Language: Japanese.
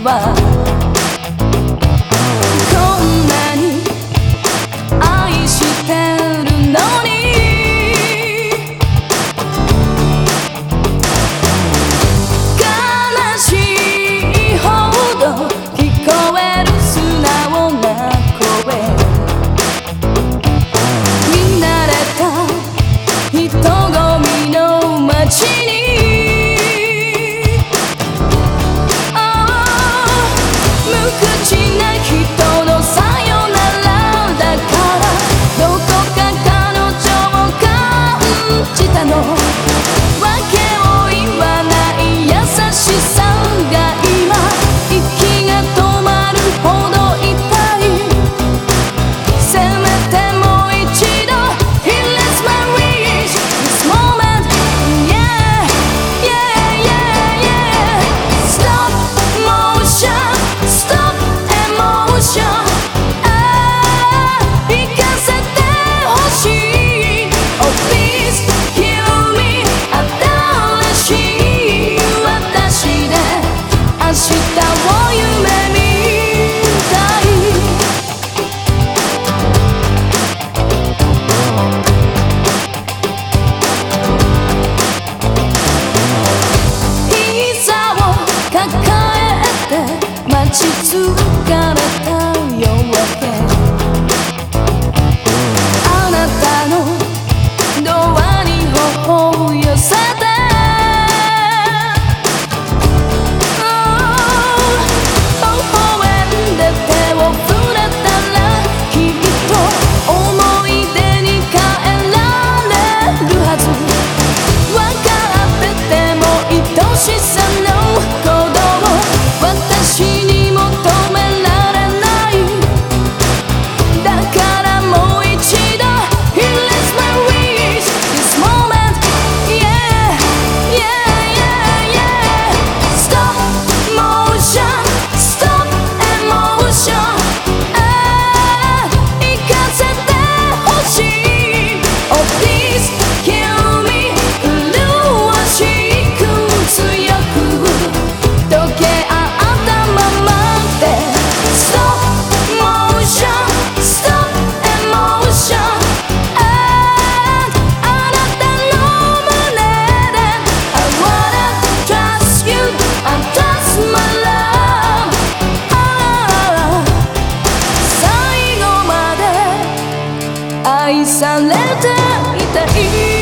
吧。shoot that wall. she said 愛されていたい